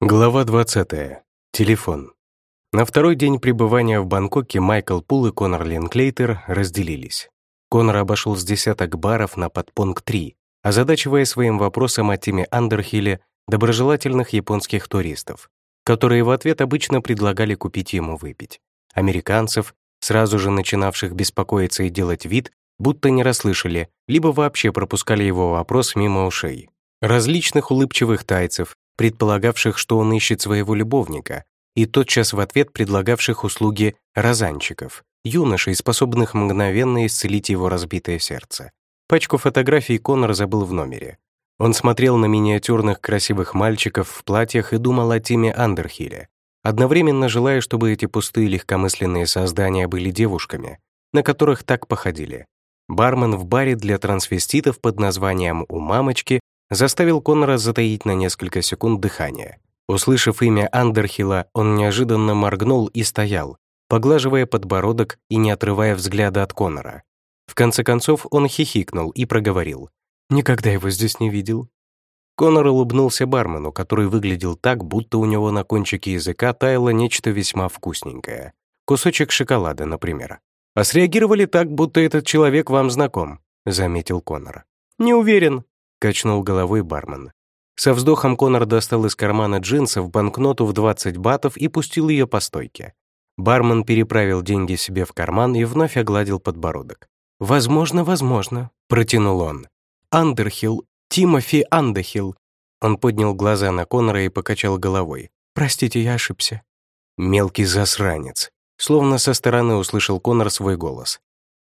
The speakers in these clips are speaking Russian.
Глава 20. Телефон. На второй день пребывания в Бангкоке Майкл Пул и Конор Линклейтер разделились. Конор обошел с десяток баров на подпункт 3, озадачивая своим вопросом о Тиме Андерхилле доброжелательных японских туристов, которые в ответ обычно предлагали купить ему выпить. Американцев, сразу же начинавших беспокоиться и делать вид, будто не расслышали, либо вообще пропускали его вопрос мимо ушей. Различных улыбчивых тайцев, предполагавших, что он ищет своего любовника, и тотчас в ответ предлагавших услуги розанчиков, юношей, способных мгновенно исцелить его разбитое сердце. Пачку фотографий Конор забыл в номере. Он смотрел на миниатюрных красивых мальчиков в платьях и думал о Тиме Андерхилле, одновременно желая, чтобы эти пустые легкомысленные создания были девушками, на которых так походили. Бармен в баре для трансвеститов под названием «У мамочки» заставил Коннора затаить на несколько секунд дыхание. Услышав имя Андерхилла, он неожиданно моргнул и стоял, поглаживая подбородок и не отрывая взгляда от Коннора. В конце концов он хихикнул и проговорил. «Никогда его здесь не видел». Коннор улыбнулся бармену, который выглядел так, будто у него на кончике языка таяло нечто весьма вкусненькое. Кусочек шоколада, например. «А среагировали так, будто этот человек вам знаком», — заметил Коннор. «Не уверен», — качнул головой бармен. Со вздохом Конор достал из кармана джинсов банкноту в 20 батов и пустил ее по стойке. Бармен переправил деньги себе в карман и вновь огладил подбородок. «Возможно, возможно», — протянул он. «Андерхилл, Тимофи Андерхилл». Он поднял глаза на Конора и покачал головой. «Простите, я ошибся». «Мелкий засранец», словно со стороны услышал Конор свой голос.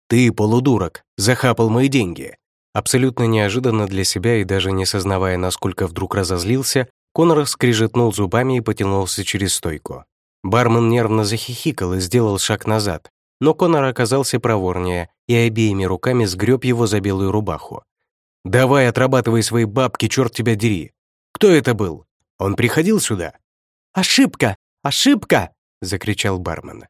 «Ты, полудурок, захапал мои деньги. Абсолютно неожиданно для себя и даже не сознавая, насколько вдруг разозлился, Конор скрижетнул зубами и потянулся через стойку. Бармен нервно захихикал и сделал шаг назад, но Конор оказался проворнее и обеими руками сгреб его за белую рубаху. «Давай отрабатывай свои бабки, черт тебя дери! Кто это был? Он приходил сюда?» «Ошибка! Ошибка!» — закричал бармен.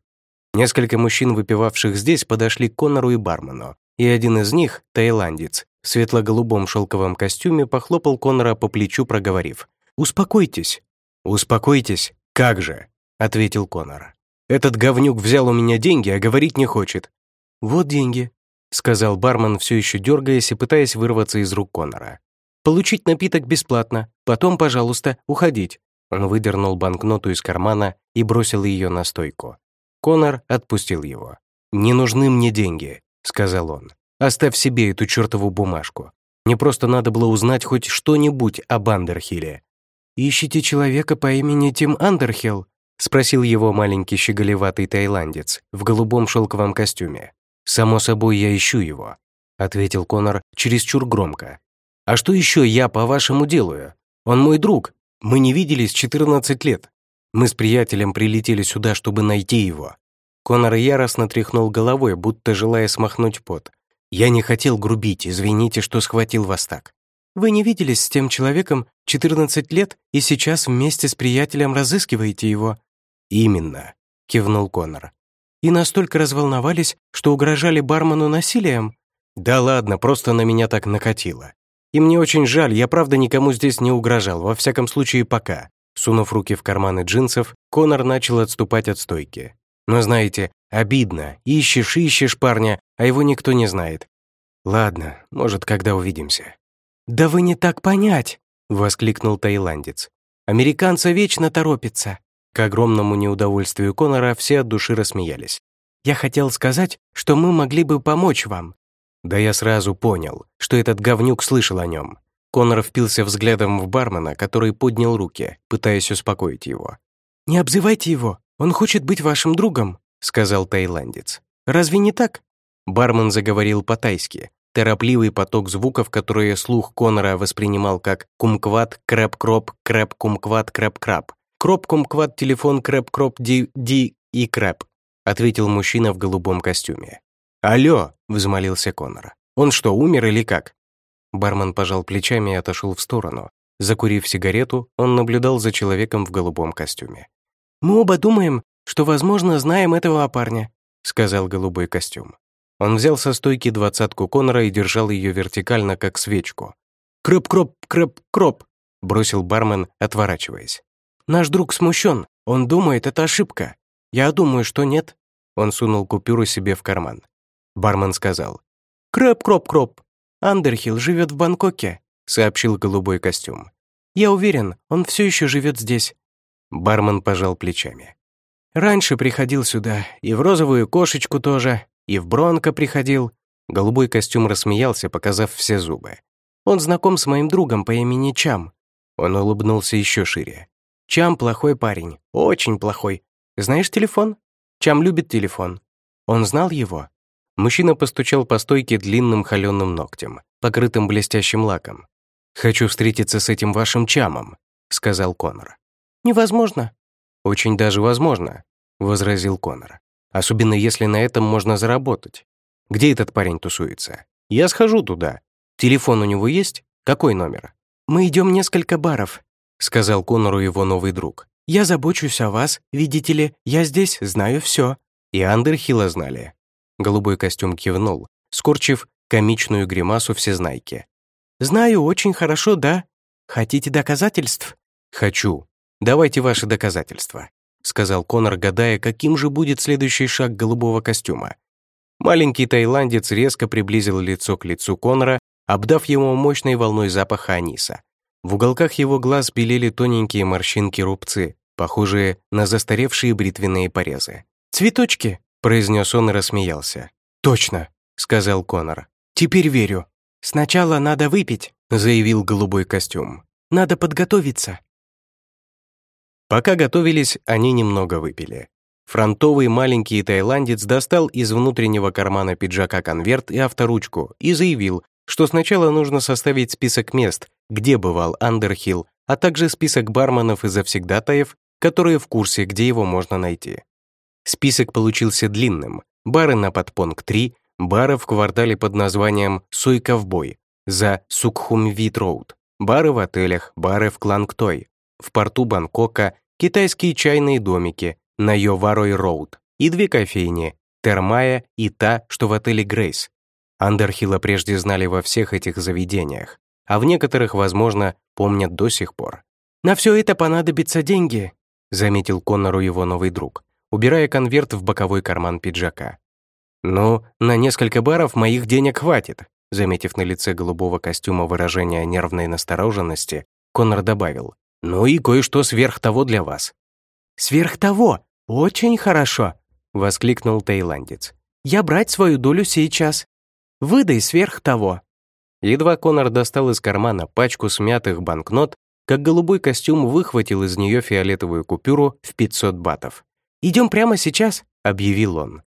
Несколько мужчин, выпивавших здесь, подошли к Конору и бармену, и один из них, таиландец, в светло-голубом шелковом костюме похлопал Конора по плечу, проговорив. «Успокойтесь». «Успокойтесь? Как же?» — ответил Конор. «Этот говнюк взял у меня деньги, а говорить не хочет». «Вот деньги», — сказал бармен, все еще дергаясь и пытаясь вырваться из рук Конора. «Получить напиток бесплатно. Потом, пожалуйста, уходить». Он выдернул банкноту из кармана и бросил ее на стойку. Конор отпустил его. «Не нужны мне деньги», — сказал он. Оставь себе эту чертову бумажку. Мне просто надо было узнать хоть что-нибудь об Андерхилле». «Ищите человека по имени Тим Андерхилл?» — спросил его маленький щеголеватый тайландец в голубом шелковом костюме. «Само собой, я ищу его», — ответил Конор чересчур громко. «А что еще я, по-вашему, делаю? Он мой друг. Мы не виделись 14 лет. Мы с приятелем прилетели сюда, чтобы найти его». Конор яростно тряхнул головой, будто желая смахнуть пот. Я не хотел грубить, извините, что схватил вас так. Вы не виделись с тем человеком 14 лет и сейчас вместе с приятелем разыскиваете его?» «Именно», — кивнул Конор. «И настолько разволновались, что угрожали бармену насилием?» «Да ладно, просто на меня так накатило. И мне очень жаль, я правда никому здесь не угрожал, во всяком случае пока». Сунув руки в карманы джинсов, Конор начал отступать от стойки. «Но знаете, обидно. Ищешь, ищешь парня, а его никто не знает. Ладно, может, когда увидимся». «Да вы не так понять!» — воскликнул таиландец. «Американцы вечно торопятся». К огромному неудовольствию Конора все от души рассмеялись. «Я хотел сказать, что мы могли бы помочь вам». Да я сразу понял, что этот говнюк слышал о нем. Конор впился взглядом в бармена, который поднял руки, пытаясь успокоить его. «Не обзывайте его, он хочет быть вашим другом», — сказал таиландец. «Разве не так?» Бармен заговорил по-тайски. Торопливый поток звуков, которые слух Конора воспринимал как кумкват, крэп-кроп, крэп-кумкват, крэп-краб. Кроп-кумкват, телефон, крэп-кроп, ди-ди и крэп, ответил мужчина в голубом костюме. «Алло!» — взмолился Конор. «Он что, умер или как?» Бармен пожал плечами и отошел в сторону. Закурив сигарету, он наблюдал за человеком в голубом костюме. «Мы оба думаем, что, возможно, знаем этого парня», — сказал голубой костюм. Он взял со стойки двадцатку Конора и держал ее вертикально, как свечку. «Кроп-кроп, кроп-кроп!» — бросил бармен, отворачиваясь. Наш друг смущен. Он думает, это ошибка. Я думаю, что нет». Он сунул купюру себе в карман. Бармен сказал. «Крэп, кроп, кроп. Андерхилл живет в Бангкоке», сообщил голубой костюм. «Я уверен, он все еще живет здесь». Бармен пожал плечами. «Раньше приходил сюда, и в розовую кошечку тоже, и в Бронко приходил». Голубой костюм рассмеялся, показав все зубы. «Он знаком с моим другом по имени Чам». Он улыбнулся еще шире. «Чам плохой парень, очень плохой. Знаешь телефон? Чам любит телефон. Он знал его?» Мужчина постучал по стойке длинным холеным ногтем, покрытым блестящим лаком. «Хочу встретиться с этим вашим Чамом», — сказал Конор. «Невозможно». «Очень даже возможно», — возразил Конор. «Особенно если на этом можно заработать. Где этот парень тусуется? Я схожу туда. Телефон у него есть? Какой номер?» «Мы идем несколько баров», — сказал Конору его новый друг. «Я забочусь о вас, видите ли, я здесь знаю все. И Андерхилла знали. Голубой костюм кивнул, скорчив комичную гримасу всезнайки. «Знаю очень хорошо, да? Хотите доказательств?» «Хочу. Давайте ваши доказательства», — сказал Конор, гадая, каким же будет следующий шаг голубого костюма. Маленький тайландец резко приблизил лицо к лицу Конора, обдав его мощной волной запаха аниса. В уголках его глаз белели тоненькие морщинки-рубцы, похожие на застаревшие бритвенные порезы. «Цветочки!» — произнес он и рассмеялся. «Точно!» — сказал Конор. «Теперь верю. Сначала надо выпить», — заявил голубой костюм. «Надо подготовиться». Пока готовились, они немного выпили. Фронтовый маленький тайландец достал из внутреннего кармана пиджака конверт и авторучку и заявил, что сначала нужно составить список мест, где бывал Андерхилл, а также список барменов и завсегдатаев, которые в курсе, где его можно найти. Список получился длинным. Бары на Подпонг-3, бары в квартале под названием Суйковбой, за Сукхумвит-Роуд, бары в отелях, бары в Клангтой, в порту Бангкока, китайские чайные домики на Йоварой-Роуд и две кофейни, Термая и та, что в отеле Грейс. Андерхилла прежде знали во всех этих заведениях, а в некоторых, возможно, помнят до сих пор. «На все это понадобятся деньги», заметил Коннору его новый друг, убирая конверт в боковой карман пиджака. «Ну, на несколько баров моих денег хватит», заметив на лице голубого костюма выражение нервной настороженности, Коннор добавил, «Ну и кое-что сверх того для вас». «Сверх того? Очень хорошо!» — воскликнул таиландец. «Я брать свою долю сейчас. Выдай сверх того». Едва Конор достал из кармана пачку смятых банкнот, как голубой костюм выхватил из нее фиолетовую купюру в 500 батов. «Идем прямо сейчас», — объявил он.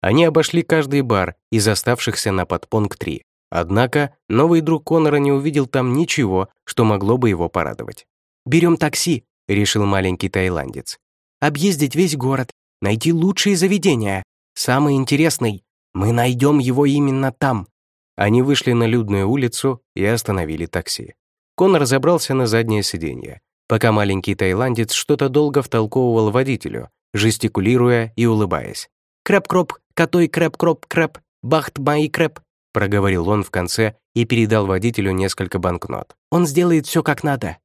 Они обошли каждый бар из оставшихся на подпонг-3. Однако новый друг Конора не увидел там ничего, что могло бы его порадовать. «Берем такси», — решил маленький тайландец. «Объездить весь город, найти лучшие заведения. Самый интересный. Мы найдем его именно там». Они вышли на людную улицу и остановили такси. Конор забрался на заднее сиденье, пока маленький тайландец что-то долго втолковывал водителю, жестикулируя и улыбаясь. «Крэп-кроп, котой крэп-кроп-крэп, бахт-маи-крэп», проговорил он в конце и передал водителю несколько банкнот. «Он сделает все как надо»,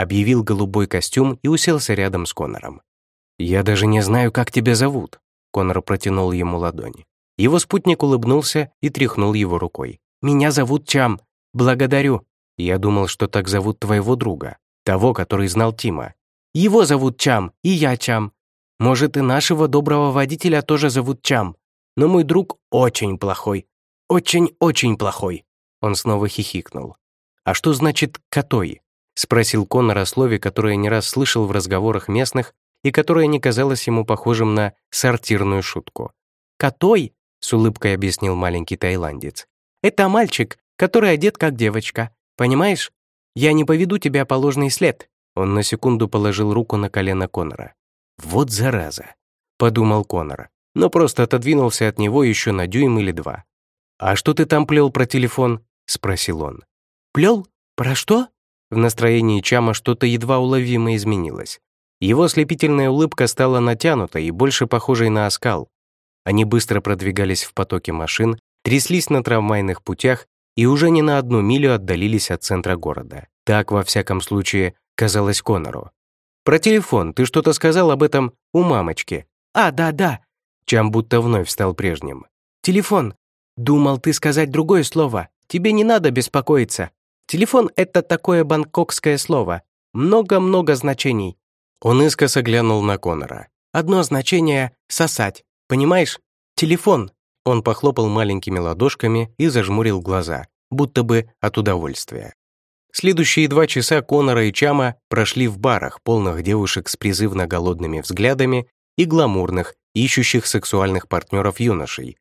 объявил голубой костюм и уселся рядом с Конором. «Я даже не знаю, как тебя зовут», Конор протянул ему ладонь. Его спутник улыбнулся и тряхнул его рукой. «Меня зовут Чам. Благодарю. Я думал, что так зовут твоего друга, того, который знал Тима. Его зовут Чам, и я Чам. Может, и нашего доброго водителя тоже зовут Чам. Но мой друг очень плохой. Очень-очень плохой». Он снова хихикнул. «А что значит «котой»?» Спросил Коннор о слове, которое не раз слышал в разговорах местных и которое не казалось ему похожим на сортирную шутку. «Котой», — с улыбкой объяснил маленький тайландец, «это мальчик, который одет как девочка. Понимаешь? Я не поведу тебя по ложный след». Он на секунду положил руку на колено Конора. «Вот зараза», — подумал Конор, но просто отодвинулся от него еще на дюйм или два. «А что ты там плел про телефон?» — спросил он. «Плел? Про что?» В настроении Чама что-то едва уловимо изменилось. Его ослепительная улыбка стала натянутой и больше похожей на оскал. Они быстро продвигались в потоке машин, тряслись на трамвайных путях и уже не на одну милю отдалились от центра города. Так, во всяком случае, казалось Конору. Про телефон, ты что-то сказал об этом у мамочки. А, да, да. Чам будто вновь стал прежним. Телефон. Думал ты сказать другое слово. Тебе не надо беспокоиться. Телефон — это такое бангкокское слово. Много-много значений. Он искоса глянул на Конора. Одно значение — сосать. Понимаешь? Телефон. Он похлопал маленькими ладошками и зажмурил глаза, будто бы от удовольствия. Следующие два часа Конора и Чама прошли в барах, полных девушек с призывно голодными взглядами и гламурных, ищущих сексуальных партнеров юношей.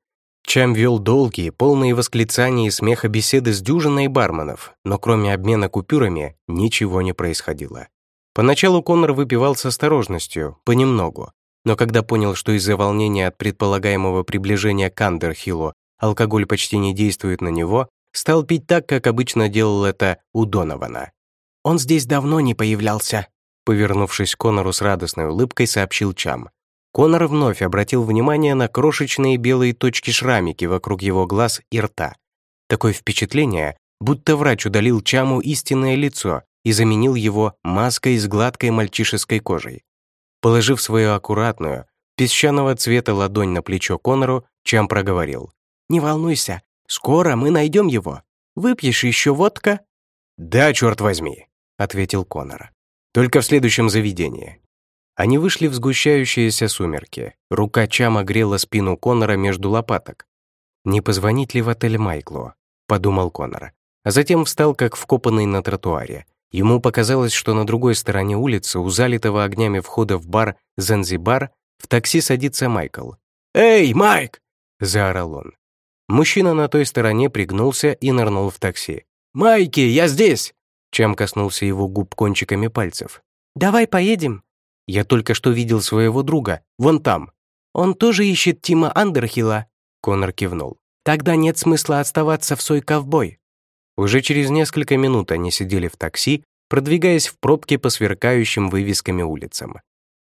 Чам вел долгие, полные восклицаний и смеха беседы с дюжиной барменов, но кроме обмена купюрами ничего не происходило. Поначалу Конор выпивал с осторожностью, понемногу, но когда понял, что из-за волнения от предполагаемого приближения к Андерхиллу алкоголь почти не действует на него, стал пить так, как обычно делал это у Донована. «Он здесь давно не появлялся», повернувшись к Конору с радостной улыбкой, сообщил Чам. Конор вновь обратил внимание на крошечные белые точки-шрамики вокруг его глаз и рта. Такое впечатление, будто врач удалил Чаму истинное лицо и заменил его маской с гладкой мальчишеской кожей. Положив свою аккуратную, песчаного цвета ладонь на плечо Конору, Чам проговорил. «Не волнуйся, скоро мы найдем его. Выпьешь еще водка?» «Да, черт возьми», — ответил Конор. «Только в следующем заведении». Они вышли в сгущающиеся сумерки. Рука Чама грела спину Конора между лопаток. «Не позвонить ли в отель Майклу?» — подумал Конор. А затем встал, как вкопанный на тротуаре, Ему показалось, что на другой стороне улицы, у залитого огнями входа в бар «Занзибар», в такси садится Майкл. «Эй, Майк!» — заорал он. Мужчина на той стороне пригнулся и нырнул в такси. «Майки, я здесь!» Чем коснулся его губ кончиками пальцев. «Давай поедем». «Я только что видел своего друга, вон там». «Он тоже ищет Тима Андерхилла?» Конор кивнул. «Тогда нет смысла оставаться в сой-ковбой. Уже через несколько минут они сидели в такси, продвигаясь в пробке по сверкающим вывесками улицам.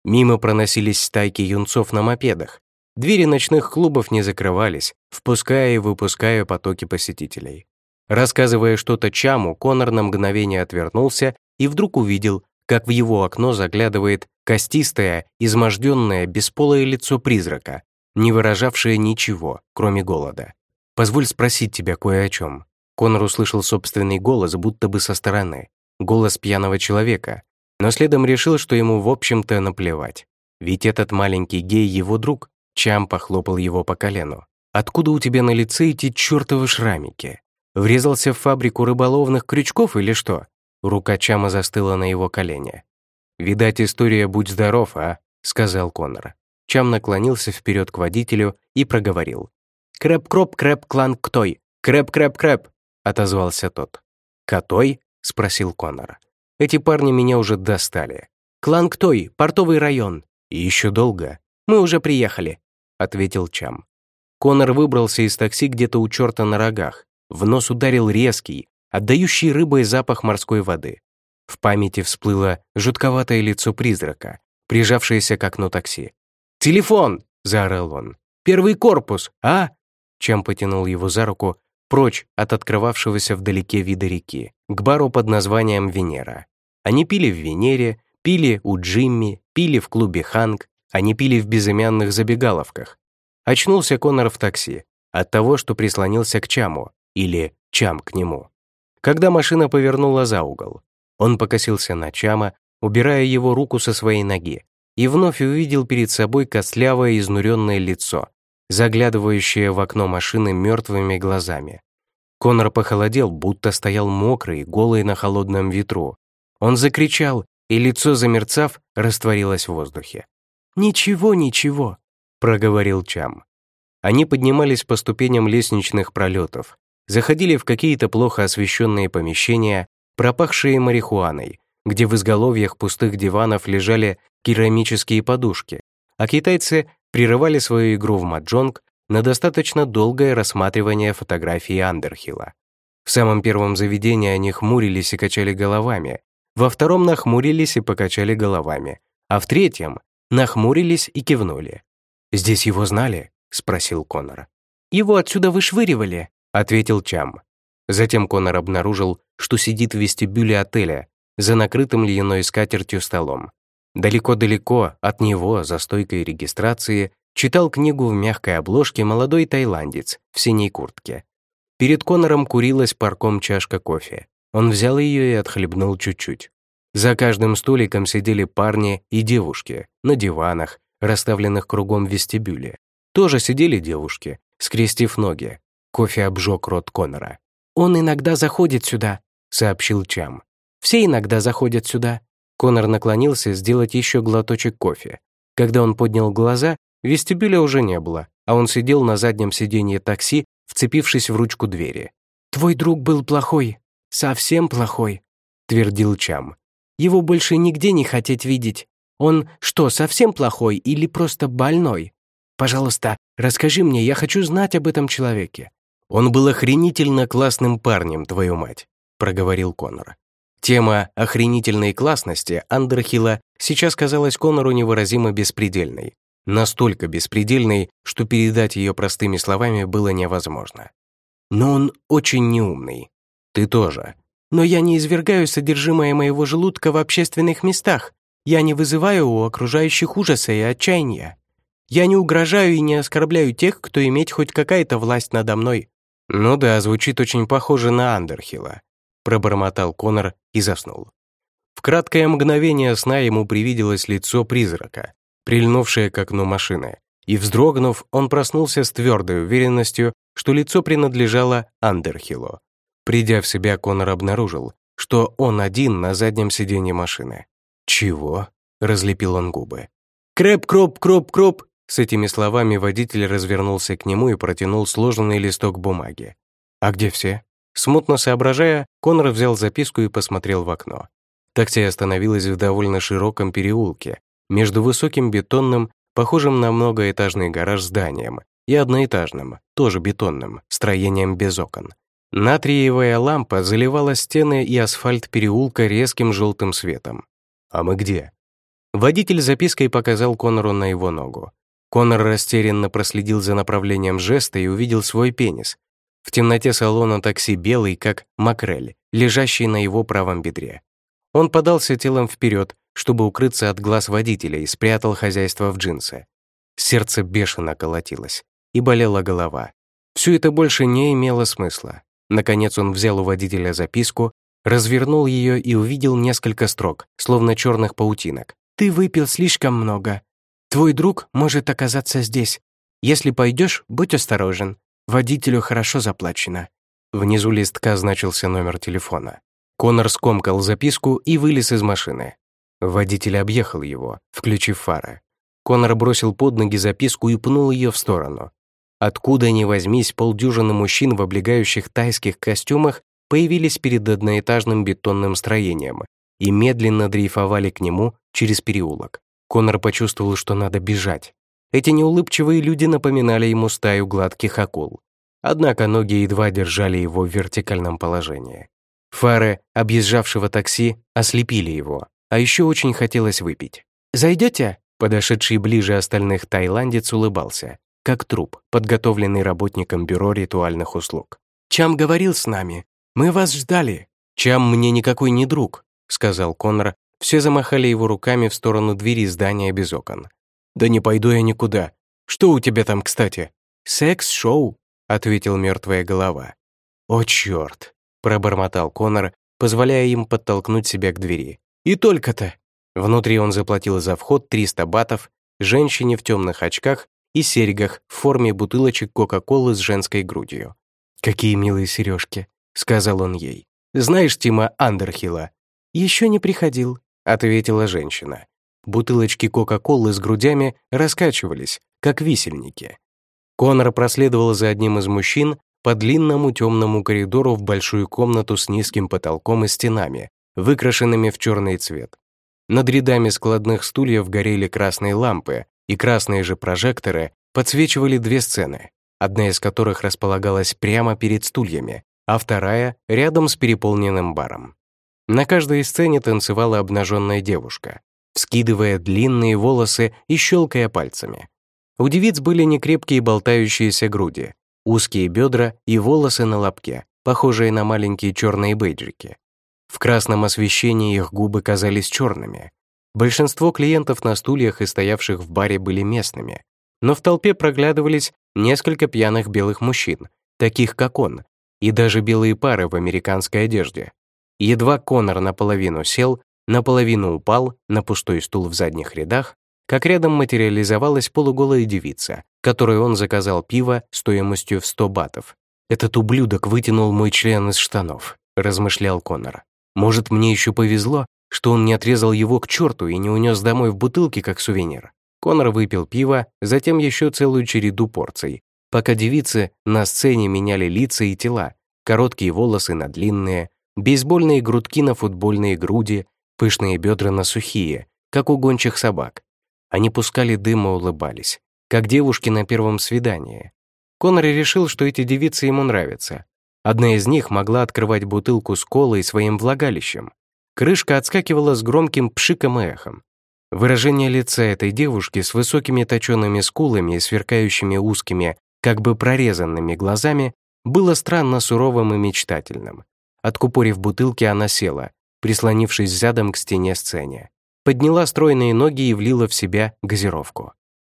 Мимо проносились стайки юнцов на мопедах. Двери ночных клубов не закрывались, впуская и выпуская потоки посетителей. Рассказывая что-то Чаму, Конор на мгновение отвернулся и вдруг увидел, как в его окно заглядывает костистое, изможденное, бесполое лицо призрака, не выражавшее ничего, кроме голода. «Позволь спросить тебя кое о чем», Конор услышал собственный голос, будто бы со стороны. Голос пьяного человека. Но следом решил, что ему, в общем-то, наплевать. Ведь этот маленький гей — его друг. Чам похлопал его по колену. «Откуда у тебя на лице эти чертовы шрамики? Врезался в фабрику рыболовных крючков или что?» Рука Чама застыла на его колене. «Видать, история «Будь здоров», а?» — сказал Конор. Чам наклонился вперед к водителю и проговорил. «Крэп-кроп, крэп-клан ктой! Крэп-крэп-крэп!» отозвался тот. «Котой?» — спросил Конор. «Эти парни меня уже достали. Клан Ктой, портовый район. И еще долго. Мы уже приехали», — ответил Чам. Конор выбрался из такси где-то у черта на рогах. В нос ударил резкий, отдающий рыбой запах морской воды. В памяти всплыло жутковатое лицо призрака, прижавшееся к окну такси. «Телефон!» — заорал он. «Первый корпус, а?» Чем потянул его за руку, прочь от открывавшегося вдалеке вида реки, к бару под названием «Венера». Они пили в «Венере», пили у Джимми, пили в клубе «Ханк», они пили в безымянных забегаловках. Очнулся Конор в такси от того, что прислонился к Чаму, или Чам к нему. Когда машина повернула за угол, он покосился на Чама, убирая его руку со своей ноги, и вновь увидел перед собой костлявое изнуренное лицо, заглядывающее в окно машины мертвыми глазами. Конор похолодел, будто стоял мокрый, голый на холодном ветру. Он закричал, и лицо, замерцав, растворилось в воздухе. «Ничего, ничего», — проговорил Чам. Они поднимались по ступеням лестничных пролетов, заходили в какие-то плохо освещенные помещения, пропахшие марихуаной, где в изголовьях пустых диванов лежали керамические подушки, а китайцы прерывали свою игру в маджонг на достаточно долгое рассматривание фотографии Андерхилла. В самом первом заведении они хмурились и качали головами, во втором нахмурились и покачали головами, а в третьем нахмурились и кивнули. «Здесь его знали?» — спросил Конор. «Его отсюда вышвыривали», — ответил Чам. Затем Конор обнаружил, что сидит в вестибюле отеля за накрытым льняной скатертью столом. Далеко-далеко от него, за стойкой регистрации, читал книгу в мягкой обложке молодой тайландец в синей куртке. Перед Конором курилась парком чашка кофе. Он взял ее и отхлебнул чуть-чуть. За каждым столиком сидели парни и девушки на диванах, расставленных кругом в вестибюле. Тоже сидели девушки, скрестив ноги. Кофе обжег рот Конора. «Он иногда заходит сюда», — сообщил Чам. «Все иногда заходят сюда». Конор наклонился сделать еще глоточек кофе. Когда он поднял глаза, вестибюля уже не было, а он сидел на заднем сиденье такси, вцепившись в ручку двери. «Твой друг был плохой, совсем плохой», — твердил Чам. «Его больше нигде не хотеть видеть. Он что, совсем плохой или просто больной? Пожалуйста, расскажи мне, я хочу знать об этом человеке». «Он был охренительно классным парнем, твою мать», — проговорил Конор. Тема охренительной классности Андерхилла сейчас казалась Конору невыразимо беспредельной. Настолько беспредельной, что передать ее простыми словами было невозможно. Но он очень неумный. Ты тоже. Но я не извергаю содержимое моего желудка в общественных местах. Я не вызываю у окружающих ужаса и отчаяния. Я не угрожаю и не оскорбляю тех, кто имеет хоть какая-то власть надо мной. Ну да, звучит очень похоже на Андерхилла пробормотал Конор и заснул. В краткое мгновение сна ему привиделось лицо призрака, прильнувшее к окну машины, и, вздрогнув, он проснулся с твердой уверенностью, что лицо принадлежало Андерхиллу. Придя в себя, Конор обнаружил, что он один на заднем сиденье машины. «Чего?» — разлепил он губы. «Крэп, кроп, кроп, кроп!» С этими словами водитель развернулся к нему и протянул сложенный листок бумаги. «А где все?» Смутно соображая, Конор взял записку и посмотрел в окно. Такси остановилось в довольно широком переулке, между высоким бетонным, похожим на многоэтажный гараж зданием, и одноэтажным, тоже бетонным, строением без окон. Натриевая лампа заливала стены и асфальт переулка резким желтым светом. «А мы где?» Водитель запиской показал Конору на его ногу. Конор растерянно проследил за направлением жеста и увидел свой пенис, в темноте салона такси белый, как макрель, лежащий на его правом бедре. Он подался телом вперед, чтобы укрыться от глаз водителя и спрятал хозяйство в джинсы. Сердце бешено колотилось, и болела голова. Все это больше не имело смысла. Наконец он взял у водителя записку, развернул ее и увидел несколько строк, словно черных паутинок. «Ты выпил слишком много. Твой друг может оказаться здесь. Если пойдешь, будь осторожен. Водителю хорошо заплачено». Внизу листка значился номер телефона. Конор скомкал записку и вылез из машины. Водитель объехал его, включив фары. Конор бросил под ноги записку и пнул ее в сторону. Откуда ни возьмись, полдюжины мужчин в облегающих тайских костюмах появились перед одноэтажным бетонным строением и медленно дрейфовали к нему через переулок. Конор почувствовал, что надо бежать. Эти неулыбчивые люди напоминали ему стаю гладких акул. Однако ноги едва держали его в вертикальном положении. Фары объезжавшего такси ослепили его, а еще очень хотелось выпить. «Зайдете?» Подошедший ближе остальных тайландец улыбался, как труп, подготовленный работником бюро ритуальных услуг. «Чам говорил с нами. Мы вас ждали». «Чам мне никакой не друг», — сказал Конор. Все замахали его руками в сторону двери здания без окон. «Да не пойду я никуда. Что у тебя там, кстати?» «Секс-шоу», — ответил мертвая голова. «О, черт!» — пробормотал Конор, позволяя им подтолкнуть себя к двери. «И только-то!» Внутри он заплатил за вход 300 батов женщине в темных очках и серьгах в форме бутылочек Кока-Колы с женской грудью. «Какие милые сережки», — сказал он ей. «Знаешь Тима Андерхилла?» «Еще не приходил», — ответила женщина. Бутылочки Кока-Колы с грудями раскачивались, как висельники. Конор проследовал за одним из мужчин по длинному темному коридору в большую комнату с низким потолком и стенами, выкрашенными в черный цвет. Над рядами складных стульев горели красные лампы, и красные же прожекторы подсвечивали две сцены, одна из которых располагалась прямо перед стульями, а вторая — рядом с переполненным баром. На каждой сцене танцевала обнаженная девушка, вскидывая длинные волосы и щелкая пальцами. У девиц были некрепкие болтающиеся груди, узкие бедра и волосы на лобке, похожие на маленькие черные бейджики. В красном освещении их губы казались черными. Большинство клиентов на стульях и стоявших в баре были местными, но в толпе проглядывались несколько пьяных белых мужчин, таких как он, и даже белые пары в американской одежде. Едва Конор наполовину сел, наполовину упал на пустой стул в задних рядах, как рядом материализовалась полуголая девица, которой он заказал пиво стоимостью в 100 батов. «Этот ублюдок вытянул мой член из штанов», — размышлял Конор. «Может, мне еще повезло, что он не отрезал его к черту и не унес домой в бутылке как сувенир». Конор выпил пиво, затем еще целую череду порций, пока девицы на сцене меняли лица и тела, короткие волосы на длинные, бейсбольные грудки на футбольные груди, пышные бедра на сухие, как у гончих собак. Они пускали дым и улыбались, как девушки на первом свидании. Конор решил, что эти девицы ему нравятся. Одна из них могла открывать бутылку с колой своим влагалищем. Крышка отскакивала с громким пшиком и эхом. Выражение лица этой девушки с высокими точеными скулами и сверкающими узкими, как бы прорезанными глазами, было странно суровым и мечтательным. Откупорив бутылки, она села, прислонившись задом к стене сцене. Подняла стройные ноги и влила в себя газировку.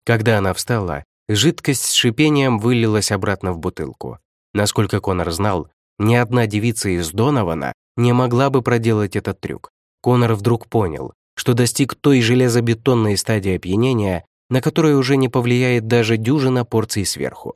Когда она встала, жидкость с шипением вылилась обратно в бутылку. Насколько Конор знал, ни одна девица из Донована не могла бы проделать этот трюк. Конор вдруг понял, что достиг той железобетонной стадии опьянения, на которой уже не повлияет даже дюжина порций сверху.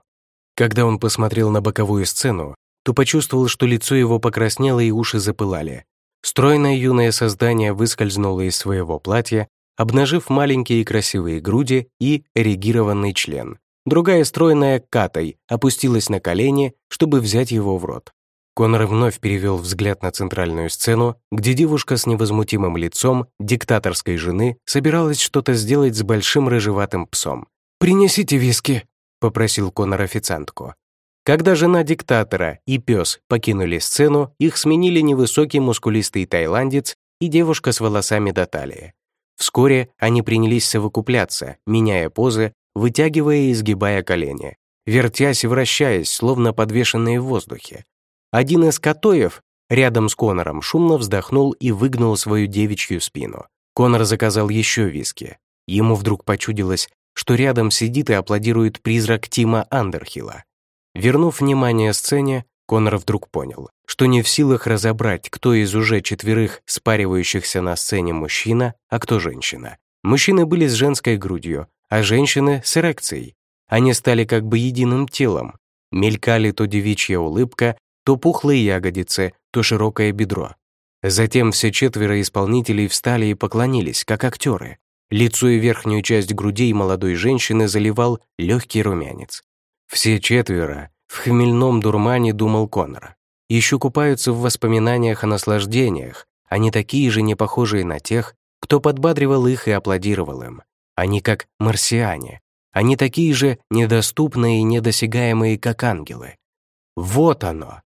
Когда он посмотрел на боковую сцену, то почувствовал, что лицо его покраснело и уши запылали. Стройное юное создание выскользнуло из своего платья, обнажив маленькие красивые груди и эрегированный член. Другая стройная Катой опустилась на колени, чтобы взять его в рот. Конор вновь перевел взгляд на центральную сцену, где девушка с невозмутимым лицом диктаторской жены собиралась что-то сделать с большим рыжеватым псом. «Принесите виски», — попросил Конор официантку. Когда жена диктатора и пес покинули сцену, их сменили невысокий мускулистый тайландец и девушка с волосами до талии. Вскоре они принялись совокупляться, меняя позы, вытягивая и изгибая колени, вертясь и вращаясь, словно подвешенные в воздухе. Один из котоев рядом с Конором шумно вздохнул и выгнул свою девичью спину. Конор заказал еще виски. Ему вдруг почудилось, что рядом сидит и аплодирует призрак Тима Андерхилла. Вернув внимание сцене, Конор вдруг понял, что не в силах разобрать, кто из уже четверых спаривающихся на сцене мужчина, а кто женщина. Мужчины были с женской грудью, а женщины — с эрекцией. Они стали как бы единым телом. Мелькали то девичья улыбка, то пухлые ягодицы, то широкое бедро. Затем все четверо исполнителей встали и поклонились, как актеры. Лицо и верхнюю часть грудей молодой женщины заливал легкий румянец. Все четверо в хмельном дурмане думал Коннор. Еще купаются в воспоминаниях о наслаждениях, они такие же не похожие на тех, кто подбадривал их и аплодировал им. Они как марсиане. Они такие же недоступные и недосягаемые, как ангелы. Вот оно,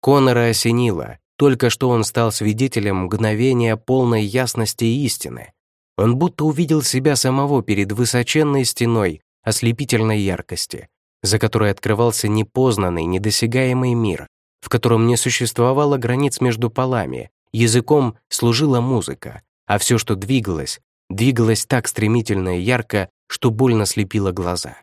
Конора осенило. Только что он стал свидетелем мгновения полной ясности истины. Он будто увидел себя самого перед высоченной стеной ослепительной яркости, за которой открывался непознанный, недосягаемый мир, в котором не существовало границ между полами, языком служила музыка, а все, что двигалось, двигалось так стремительно и ярко, что больно слепило глаза.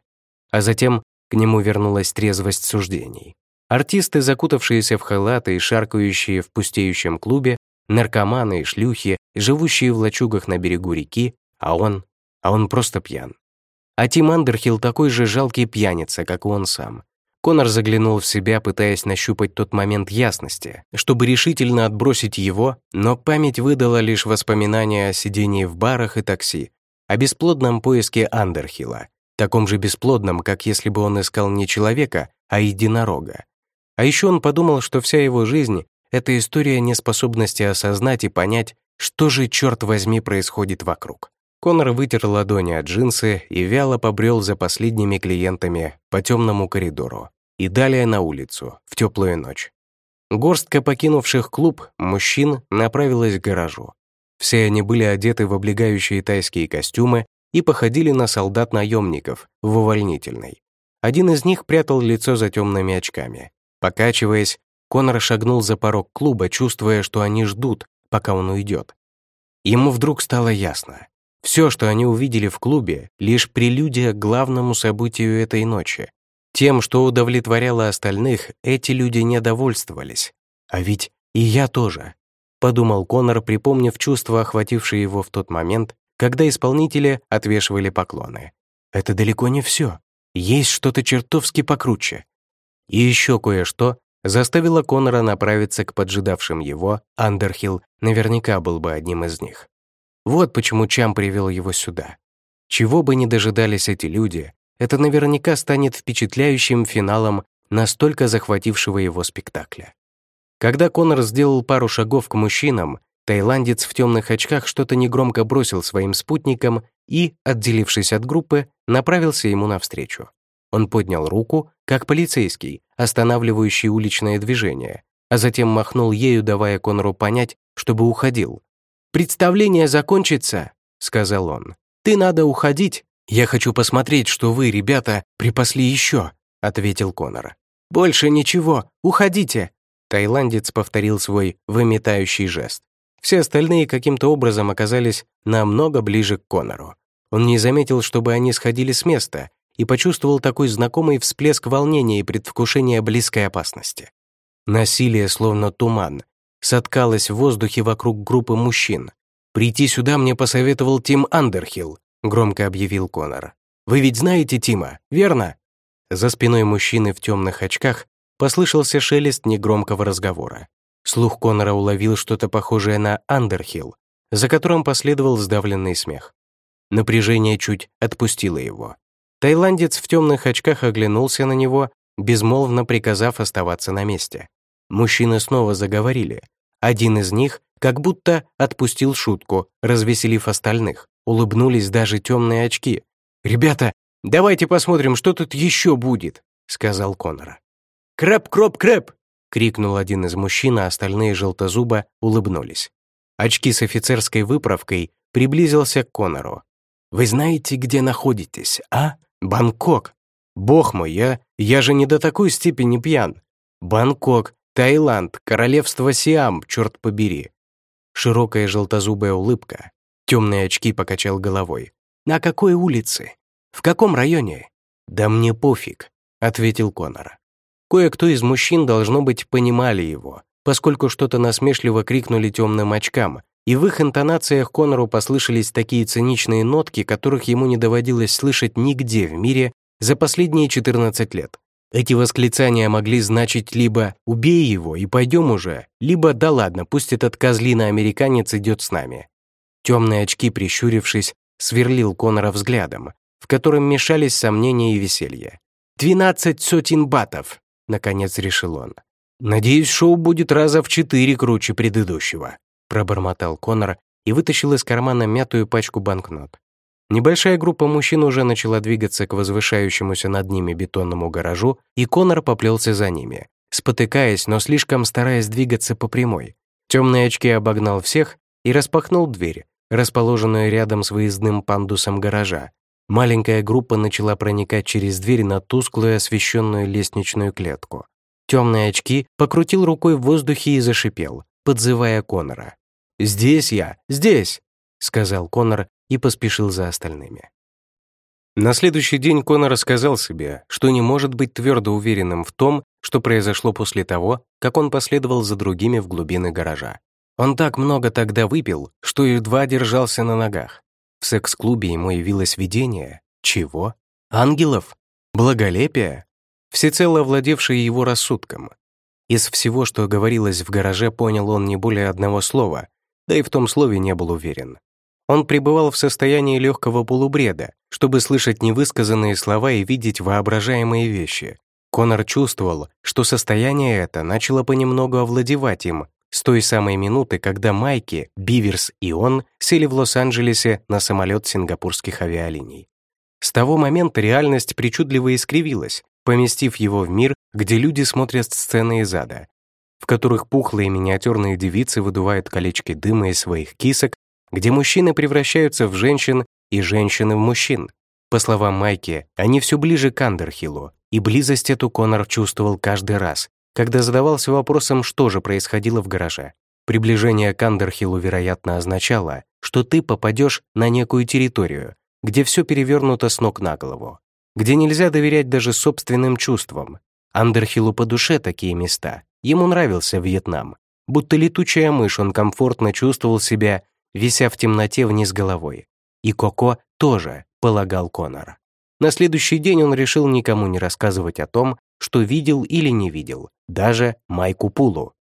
А затем к нему вернулась трезвость суждений. Артисты, закутавшиеся в халаты и шаркающие в пустеющем клубе, наркоманы и шлюхи, живущие в лачугах на берегу реки, а он... а он просто пьян. А Тим Андерхилл такой же жалкий пьяница, как и он сам. Конор заглянул в себя, пытаясь нащупать тот момент ясности, чтобы решительно отбросить его, но память выдала лишь воспоминания о сидении в барах и такси, о бесплодном поиске Андерхилла, таком же бесплодном, как если бы он искал не человека, а единорога. А еще он подумал, что вся его жизнь — это история неспособности осознать и понять, что же, черт возьми, происходит вокруг. Конор вытер ладони от джинсы и вяло побрел за последними клиентами по темному коридору и далее на улицу, в теплую ночь. Горстка покинувших клуб мужчин направилась к гаражу. Все они были одеты в облегающие тайские костюмы и походили на солдат-наемников в увольнительной. Один из них прятал лицо за темными очками. Покачиваясь, Конор шагнул за порог клуба, чувствуя, что они ждут, пока он уйдет. Ему вдруг стало ясно. Все, что они увидели в клубе, лишь прелюдия к главному событию этой ночи. Тем, что удовлетворяло остальных, эти люди не довольствовались. А ведь и я тоже. Подумал Конор, припомнив чувства, охватившие его в тот момент, когда исполнители отвешивали поклоны. Это далеко не все. Есть что-то чертовски покруче. И еще кое-что заставило Конора направиться к поджидавшим его, Андерхилл наверняка был бы одним из них. Вот почему Чам привел его сюда. Чего бы ни дожидались эти люди, это наверняка станет впечатляющим финалом настолько захватившего его спектакля. Когда Конор сделал пару шагов к мужчинам, тайландец в темных очках что-то негромко бросил своим спутникам и, отделившись от группы, направился ему навстречу. Он поднял руку, как полицейский, останавливающий уличное движение, а затем махнул ею, давая Конору понять, чтобы уходил. «Представление закончится», — сказал он. «Ты надо уходить. Я хочу посмотреть, что вы, ребята, припасли еще», — ответил Конор. «Больше ничего. Уходите». Таиландец повторил свой выметающий жест. Все остальные каким-то образом оказались намного ближе к Конору. Он не заметил, чтобы они сходили с места, и почувствовал такой знакомый всплеск волнения и предвкушения близкой опасности. Насилие, словно туман, соткалось в воздухе вокруг группы мужчин. «Прийти сюда мне посоветовал Тим Андерхилл», — громко объявил Конор. «Вы ведь знаете Тима, верно?» За спиной мужчины в темных очках послышался шелест негромкого разговора. Слух Конора уловил что-то похожее на Андерхилл, за которым последовал сдавленный смех. Напряжение чуть отпустило его. Таиландец в темных очках оглянулся на него, безмолвно приказав оставаться на месте. Мужчины снова заговорили. Один из них как будто отпустил шутку, развеселив остальных. Улыбнулись даже темные очки. «Ребята, давайте посмотрим, что тут еще будет», — сказал Конора. «Крэп, кроп, крэп!» — крикнул один из мужчин, а остальные желтозуба улыбнулись. Очки с офицерской выправкой приблизился к Конору. «Вы знаете, где находитесь, а? Бангкок. Бог мой, я, я же не до такой степени пьян. Бангкок, Таиланд, королевство Сиам, черт побери». Широкая желтозубая улыбка. Темные очки покачал головой. «На какой улице? В каком районе?» «Да мне пофиг», — ответил Конор. Кое-кто из мужчин, должно быть, понимали его, поскольку что-то насмешливо крикнули темным очкам, и в их интонациях Конору послышались такие циничные нотки, которых ему не доводилось слышать нигде в мире за последние 14 лет. Эти восклицания могли значить либо «убей его и пойдем уже», либо «да ладно, пусть этот козлина-американец идет с нами». Темные очки, прищурившись, сверлил Конора взглядом, в котором мешались сомнения и веселье. «Двенадцать сотен батов!» — наконец решил он. «Надеюсь, шоу будет раза в четыре круче предыдущего», пробормотал Конор и вытащил из кармана мятую пачку банкнот. Небольшая группа мужчин уже начала двигаться к возвышающемуся над ними бетонному гаражу, и Конор поплелся за ними, спотыкаясь, но слишком стараясь двигаться по прямой. Темные очки обогнал всех и распахнул дверь, расположенную рядом с выездным пандусом гаража. Маленькая группа начала проникать через дверь на тусклую освещенную лестничную клетку. Темные очки покрутил рукой в воздухе и зашипел, подзывая Конора. «Здесь я, здесь!» — сказал Конор и поспешил за остальными. На следующий день Конор рассказал себе, что не может быть твердо уверенным в том, что произошло после того, как он последовал за другими в глубины гаража. Он так много тогда выпил, что едва держался на ногах. В секс-клубе ему явилось видение. Чего? Ангелов? Благолепие? Всецело овладевшее его рассудком. Из всего, что говорилось в гараже, понял он не более одного слова, да и в том слове не был уверен. Он пребывал в состоянии легкого полубреда, чтобы слышать невысказанные слова и видеть воображаемые вещи. Конор чувствовал, что состояние это начало понемногу овладевать им с той самой минуты, когда Майки, Биверс и он сели в Лос-Анджелесе на самолет сингапурских авиалиний. С того момента реальность причудливо искривилась, поместив его в мир, где люди смотрят сцены из ада, в которых пухлые миниатюрные девицы выдувают колечки дыма из своих кисок, где мужчины превращаются в женщин и женщины в мужчин. По словам Майки, они все ближе к Андерхиллу, и близость эту Конор чувствовал каждый раз, когда задавался вопросом, что же происходило в гараже. Приближение к Андерхиллу, вероятно, означало, что ты попадешь на некую территорию, где все перевернуто с ног на голову, где нельзя доверять даже собственным чувствам. Андерхиллу по душе такие места. Ему нравился Вьетнам. Будто летучая мышь, он комфортно чувствовал себя, вися в темноте вниз головой. И Коко тоже, полагал Конор. На следующий день он решил никому не рассказывать о том, что видел или не видел, даже Майку Пулу.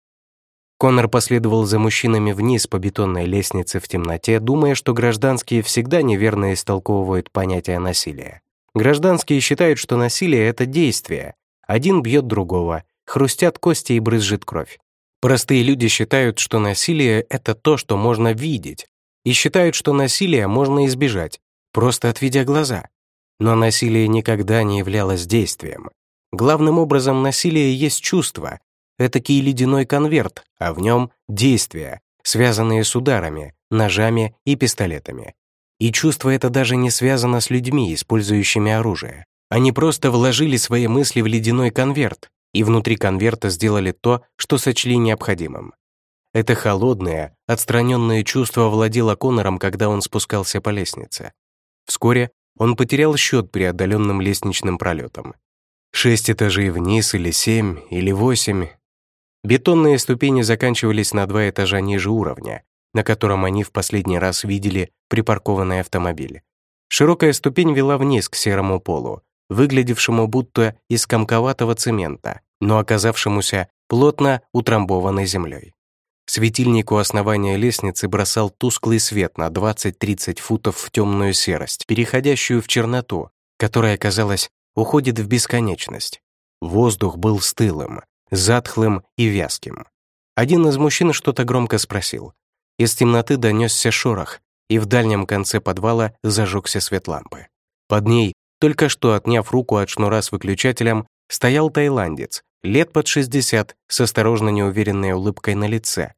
Конор последовал за мужчинами вниз по бетонной лестнице в темноте, думая, что гражданские всегда неверно истолковывают понятие насилия. Гражданские считают, что насилие — это действие. Один бьет другого, хрустят кости и брызжет кровь. Простые люди считают, что насилие — это то, что можно видеть, и считают, что насилие можно избежать, просто отведя глаза. Но насилие никогда не являлось действием. Главным образом насилие есть чувство, этакий ледяной конверт, а в нем действия, связанные с ударами, ножами и пистолетами. И чувство это даже не связано с людьми, использующими оружие. Они просто вложили свои мысли в ледяной конверт и внутри конверта сделали то, что сочли необходимым. Это холодное, отстраненное чувство владело Конором, когда он спускался по лестнице. Вскоре он потерял счет преодоленным лестничным пролетом. Шесть этажей вниз, или семь, или восемь. Бетонные ступени заканчивались на два этажа ниже уровня, на котором они в последний раз видели припаркованный автомобиль. Широкая ступень вела вниз к серому полу, выглядевшему будто из комковатого цемента, но оказавшемуся плотно утрамбованной землей. Светильник у основания лестницы бросал тусклый свет на 20-30 футов в темную серость, переходящую в черноту, которая, казалось, уходит в бесконечность. Воздух был стылым, затхлым и вязким. Один из мужчин что-то громко спросил. Из темноты донесся шорох, и в дальнем конце подвала зажегся свет лампы. Под ней, только что отняв руку от шнура с выключателем, стоял тайландец, лет под 60, с осторожно неуверенной улыбкой на лице.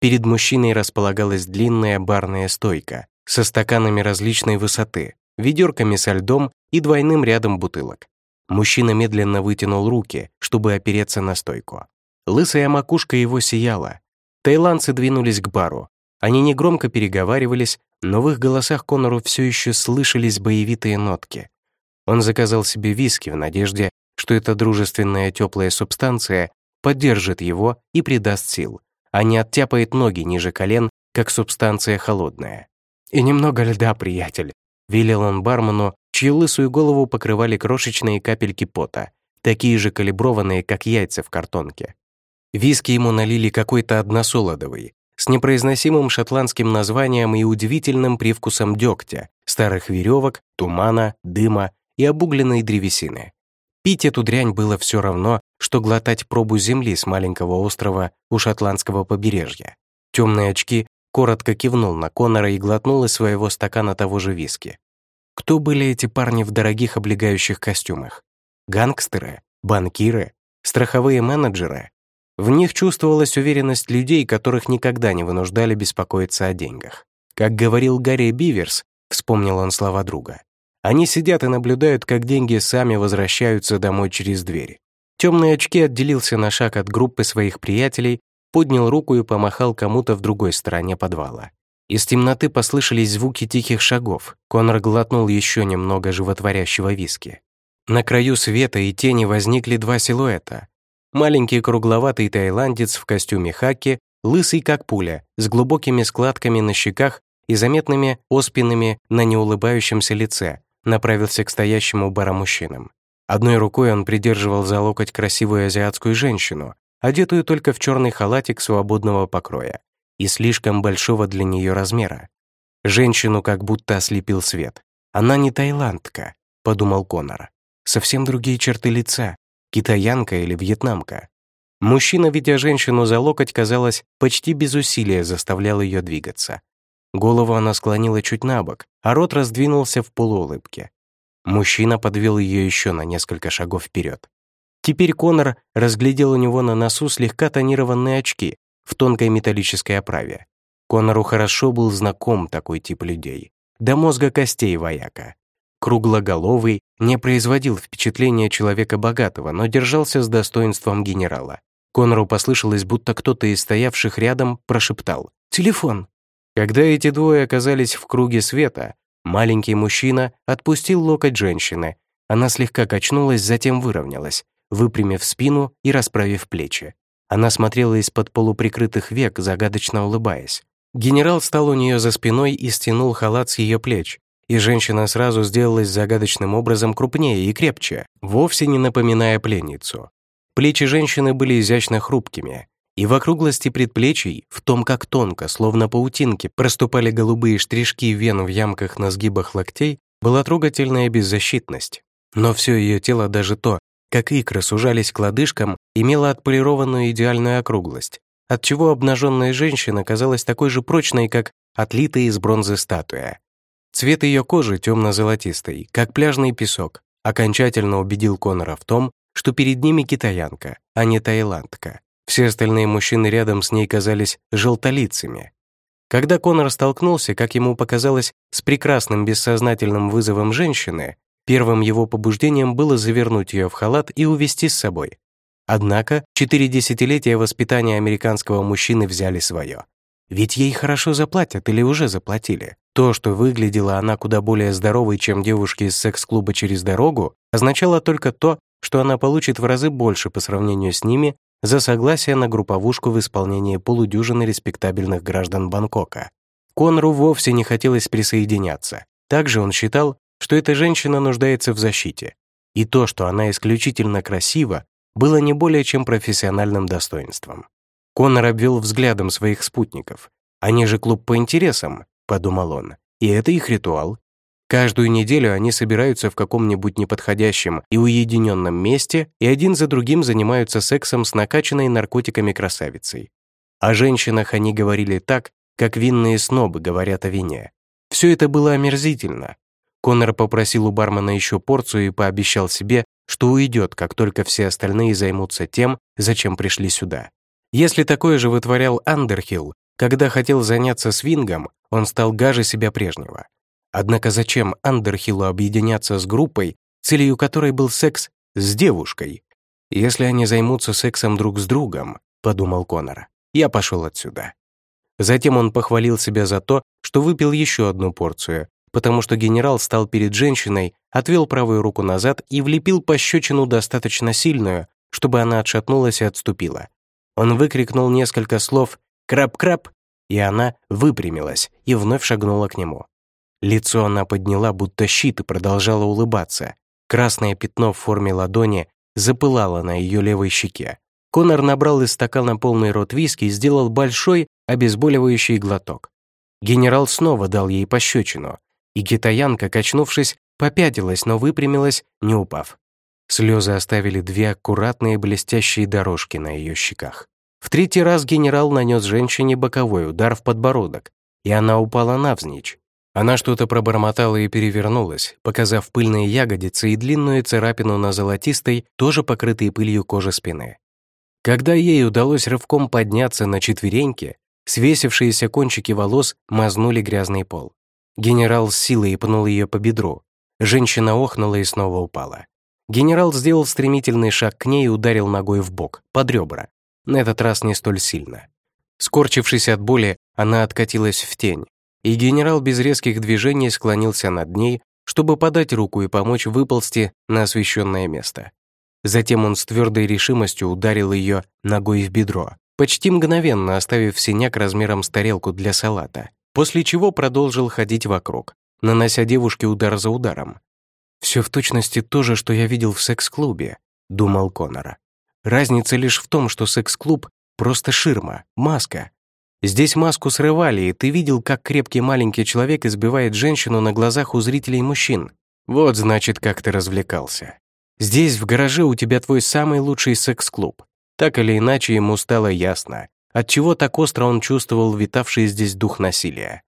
Перед мужчиной располагалась длинная барная стойка со стаканами различной высоты, ведерками со льдом и двойным рядом бутылок. Мужчина медленно вытянул руки, чтобы опереться на стойку. Лысая макушка его сияла. Таиландцы двинулись к бару. Они негромко переговаривались, но в их голосах Конору все еще слышались боевитые нотки. Он заказал себе виски в надежде, что эта дружественная теплая субстанция поддержит его и придаст сил, а не оттяпает ноги ниже колен, как субстанция холодная. «И немного льда, приятель», — велел он бармену, чью лысую голову покрывали крошечные капельки пота, такие же калиброванные, как яйца в картонке. Виски ему налили какой-то односолодовый, с непроизносимым шотландским названием и удивительным привкусом дегтя, старых веревок, тумана, дыма и обугленной древесины. Пить эту дрянь было все равно, что глотать пробу земли с маленького острова у шотландского побережья. Темные очки коротко кивнул на Конора и глотнул из своего стакана того же виски. Кто были эти парни в дорогих облегающих костюмах? Гангстеры? Банкиры? Страховые менеджеры? В них чувствовалась уверенность людей, которых никогда не вынуждали беспокоиться о деньгах. Как говорил Гарри Биверс, вспомнил он слова друга, они сидят и наблюдают, как деньги сами возвращаются домой через дверь. Темные очки отделился на шаг от группы своих приятелей, поднял руку и помахал кому-то в другой стороне подвала. Из темноты послышались звуки тихих шагов. Конор глотнул еще немного животворящего виски. На краю света и тени возникли два силуэта. Маленький кругловатый тайландец в костюме хаки, лысый как пуля, с глубокими складками на щеках и заметными оспинами на неулыбающемся лице, направился к стоящему бара мужчинам. Одной рукой он придерживал за локоть красивую азиатскую женщину, одетую только в черный халатик свободного покроя и слишком большого для нее размера. Женщину как будто ослепил свет. «Она не таиландка», — подумал Конор. «Совсем другие черты лица. Китаянка или вьетнамка». Мужчина, ведя женщину за локоть, казалось, почти без усилия заставлял ее двигаться. Голову она склонила чуть на бок, а рот раздвинулся в полуулыбке. Мужчина подвел ее еще на несколько шагов вперед. Теперь Конор разглядел у него на носу слегка тонированные очки в тонкой металлической оправе. Конору хорошо был знаком такой тип людей. До мозга костей вояка. Круглоголовый, не производил впечатления человека богатого, но держался с достоинством генерала. Конору послышалось, будто кто-то из стоявших рядом прошептал «Телефон!». Когда эти двое оказались в круге света, маленький мужчина отпустил локоть женщины. Она слегка качнулась, затем выровнялась, выпрямив спину и расправив плечи. Она смотрела из-под полуприкрытых век, загадочно улыбаясь. Генерал стал у нее за спиной и стянул халат с ее плеч, и женщина сразу сделалась загадочным образом крупнее и крепче, вовсе не напоминая пленницу. Плечи женщины были изящно хрупкими, и в округлости предплечий, в том, как тонко, словно паутинки, проступали голубые штришки вен в ямках на сгибах локтей, была трогательная беззащитность. Но все ее тело, даже то, как икры сужались к лодыжкам, имело отполированную идеальную округлость, отчего обнаженная женщина казалась такой же прочной, как отлитая из бронзы статуя. Цвет ее кожи темно-золотистый, как пляжный песок, окончательно убедил Конора в том, что перед ними китаянка, а не таиландка. Все остальные мужчины рядом с ней казались желтолицами. Когда Конор столкнулся, как ему показалось, с прекрасным бессознательным вызовом женщины, первым его побуждением было завернуть ее в халат и увести с собой. Однако четыре десятилетия воспитания американского мужчины взяли свое. Ведь ей хорошо заплатят или уже заплатили. То, что выглядела она куда более здоровой, чем девушки из секс-клуба через дорогу, означало только то, что она получит в разы больше по сравнению с ними за согласие на групповушку в исполнении полудюжины респектабельных граждан Бангкока. Конру вовсе не хотелось присоединяться. Также он считал, что эта женщина нуждается в защите. И то, что она исключительно красива, было не более чем профессиональным достоинством. Конор обвел взглядом своих спутников. «Они же клуб по интересам», — подумал он. «И это их ритуал. Каждую неделю они собираются в каком-нибудь неподходящем и уединенном месте и один за другим занимаются сексом с накачанной наркотиками красавицей. О женщинах они говорили так, как винные снобы говорят о вине. Все это было омерзительно. Конор попросил у бармена еще порцию и пообещал себе, что уйдет, как только все остальные займутся тем, зачем пришли сюда. Если такое же вытворял Андерхилл, когда хотел заняться свингом, он стал гаже себя прежнего. Однако зачем Андерхиллу объединяться с группой, целью которой был секс с девушкой? Если они займутся сексом друг с другом, подумал Конор, я пошел отсюда. Затем он похвалил себя за то, что выпил еще одну порцию, потому что генерал стал перед женщиной, отвел правую руку назад и влепил пощечину достаточно сильную, чтобы она отшатнулась и отступила. Он выкрикнул несколько слов «краб-краб», и она выпрямилась и вновь шагнула к нему. Лицо она подняла, будто щит, и продолжала улыбаться. Красное пятно в форме ладони запылало на ее левой щеке. Конор набрал из стакана полный рот виски и сделал большой, обезболивающий глоток. Генерал снова дал ей пощечину, и китаянка, качнувшись, попятилась, но выпрямилась, не упав. Слезы оставили две аккуратные блестящие дорожки на ее щеках. В третий раз генерал нанес женщине боковой удар в подбородок, и она упала навзничь. Она что-то пробормотала и перевернулась, показав пыльные ягодицы и длинную царапину на золотистой, тоже покрытой пылью кожи спины. Когда ей удалось рывком подняться на четвереньки, свесившиеся кончики волос мазнули грязный пол. Генерал с силой пнул ее по бедру. Женщина охнула и снова упала. Генерал сделал стремительный шаг к ней и ударил ногой в бок, под ребра. На этот раз не столь сильно. Скорчившись от боли, она откатилась в тень, и генерал без резких движений склонился над ней, чтобы подать руку и помочь выползти на освещенное место. Затем он с твердой решимостью ударил ее ногой в бедро, почти мгновенно оставив синяк размером с тарелку для салата, после чего продолжил ходить вокруг, нанося девушке удар за ударом. «Все в точности то же, что я видел в секс-клубе», — думал Конора. «Разница лишь в том, что секс-клуб — просто ширма, маска, Здесь маску срывали, и ты видел, как крепкий маленький человек избивает женщину на глазах у зрителей мужчин. Вот, значит, как ты развлекался. Здесь, в гараже, у тебя твой самый лучший секс-клуб. Так или иначе, ему стало ясно, отчего так остро он чувствовал витавший здесь дух насилия.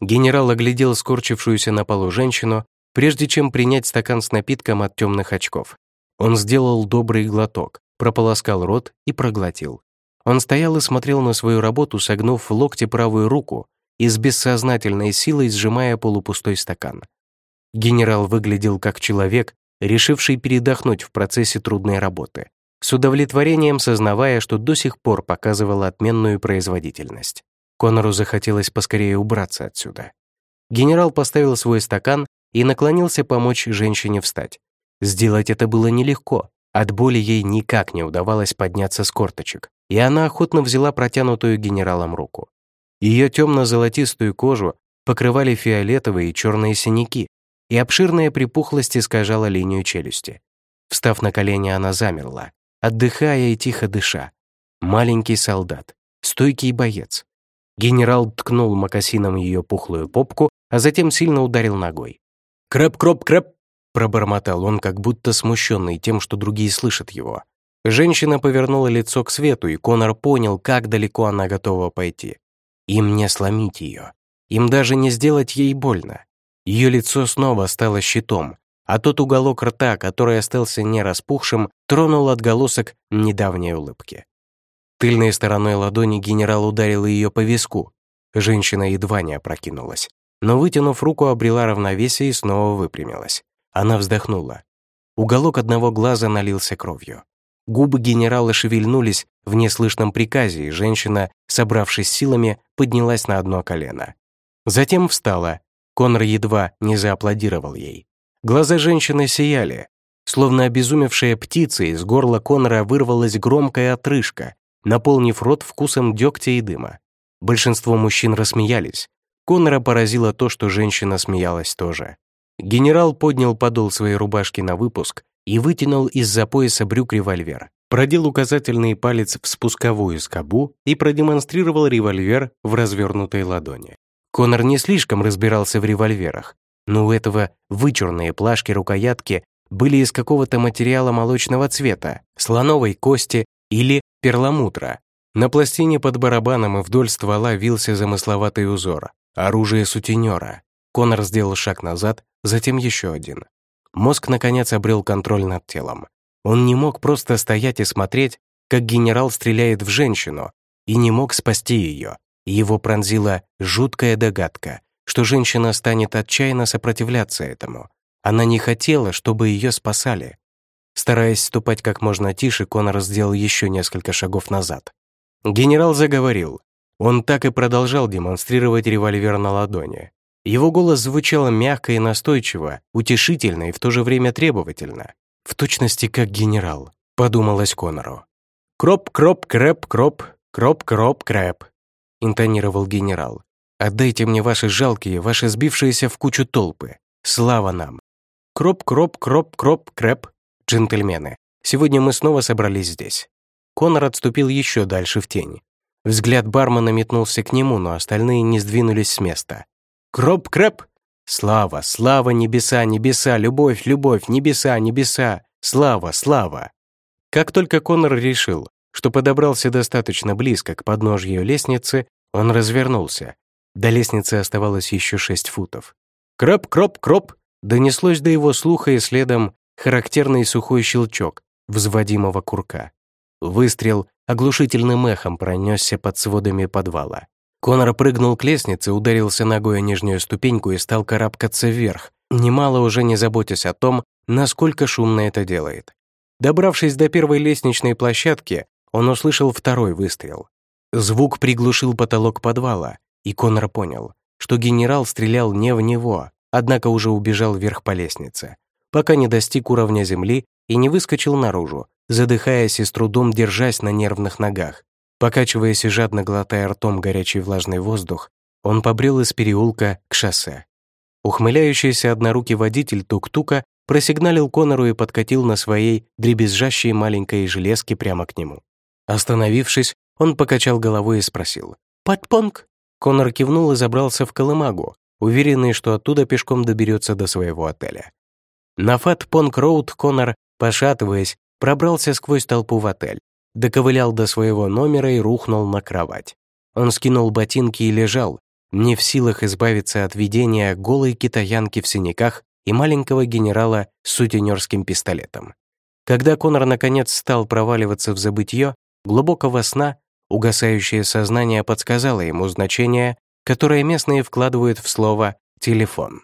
Генерал оглядел скорчившуюся на полу женщину, прежде чем принять стакан с напитком от темных очков. Он сделал добрый глоток, прополоскал рот и проглотил. Он стоял и смотрел на свою работу, согнув в локте правую руку и с бессознательной силой сжимая полупустой стакан. Генерал выглядел как человек, решивший передохнуть в процессе трудной работы. с удовлетворением сознавая, что до сих пор показывала отменную производительность. Конору захотелось поскорее убраться отсюда. Генерал поставил свой стакан и наклонился помочь женщине встать. Сделать это было нелегко. От боли ей никак не удавалось подняться с корточек, и она охотно взяла протянутую генералом руку. Ее темно-золотистую кожу покрывали фиолетовые и черные синяки, и обширная припухлость искажала линию челюсти. Встав на колени, она замерла, отдыхая и тихо дыша. Маленький солдат, стойкий боец. Генерал ткнул мокасином ее пухлую попку, а затем сильно ударил ногой. «Крэп-кроп-крэп!» пробормотал он, как будто смущенный тем, что другие слышат его. Женщина повернула лицо к свету, и Конор понял, как далеко она готова пойти. Им не сломить ее. Им даже не сделать ей больно. Ее лицо снова стало щитом, а тот уголок рта, который остался не распухшим, тронул отголосок недавней улыбки. Тыльной стороной ладони генерал ударил ее по виску. Женщина едва не опрокинулась, но, вытянув руку, обрела равновесие и снова выпрямилась. Она вздохнула. Уголок одного глаза налился кровью. Губы генерала шевельнулись в неслышном приказе, и женщина, собравшись силами, поднялась на одно колено. Затем встала. Конор едва не зааплодировал ей. Глаза женщины сияли. Словно обезумевшая птица, из горла Конора вырвалась громкая отрыжка, наполнив рот вкусом дегтя и дыма. Большинство мужчин рассмеялись. Конора поразило то, что женщина смеялась тоже. Генерал поднял подол своей рубашки на выпуск и вытянул из-за пояса брюк револьвер. Продел указательный палец в спусковую скобу и продемонстрировал револьвер в развернутой ладони. Конор не слишком разбирался в револьверах, но у этого вычурные плашки рукоятки были из какого-то материала молочного цвета, слоновой кости или перламутра. На пластине под барабаном и вдоль ствола вился замысловатый узор, оружие сутенера. Конор сделал шаг назад, затем еще один. Мозг, наконец, обрел контроль над телом. Он не мог просто стоять и смотреть, как генерал стреляет в женщину, и не мог спасти ее. Его пронзила жуткая догадка, что женщина станет отчаянно сопротивляться этому. Она не хотела, чтобы ее спасали. Стараясь ступать как можно тише, Конор сделал еще несколько шагов назад. Генерал заговорил. Он так и продолжал демонстрировать револьвер на ладони. Его голос звучал мягко и настойчиво, утешительно и в то же время требовательно. В точности как генерал, подумалось Конору. «Кроп, кроп, крэп, кроп, кроп, кроп, крэп», интонировал генерал. «Отдайте мне ваши жалкие, ваши сбившиеся в кучу толпы. Слава нам!» «Кроп, кроп, кроп, кроп, крэп, джентльмены, сегодня мы снова собрались здесь». Конор отступил еще дальше в тень. Взгляд бармена метнулся к нему, но остальные не сдвинулись с места. Кроп-крэп! Слава, слава, небеса, небеса, любовь, любовь, небеса, небеса, слава, слава. Как только Конор решил, что подобрался достаточно близко к подножью лестницы, он развернулся. До лестницы оставалось еще шесть футов. Кроп-кроп-кроп донеслось до его слуха и следом характерный сухой щелчок взводимого курка. Выстрел оглушительным эхом пронесся под сводами подвала. Конор прыгнул к лестнице, ударился ногой о нижнюю ступеньку и стал карабкаться вверх, немало уже не заботясь о том, насколько шумно это делает. Добравшись до первой лестничной площадки, он услышал второй выстрел. Звук приглушил потолок подвала, и Конор понял, что генерал стрелял не в него, однако уже убежал вверх по лестнице, пока не достиг уровня земли и не выскочил наружу, задыхаясь и с трудом держась на нервных ногах. Покачиваясь и жадно глотая ртом горячий влажный воздух, он побрел из переулка к шоссе. Ухмыляющийся однорукий водитель тук-тука просигналил Конору и подкатил на своей дребезжащей маленькой железке прямо к нему. Остановившись, он покачал головой и спросил «Подпонг?». Конор кивнул и забрался в Колымагу, уверенный, что оттуда пешком доберется до своего отеля. На Фат-Понг-Роуд Конор, пошатываясь, пробрался сквозь толпу в отель доковылял до своего номера и рухнул на кровать. Он скинул ботинки и лежал, не в силах избавиться от видения голой китаянки в синяках и маленького генерала с сутенерским пистолетом. Когда Конор наконец стал проваливаться в забытье, глубокого сна, угасающее сознание подсказало ему значение, которое местные вкладывают в слово «телефон».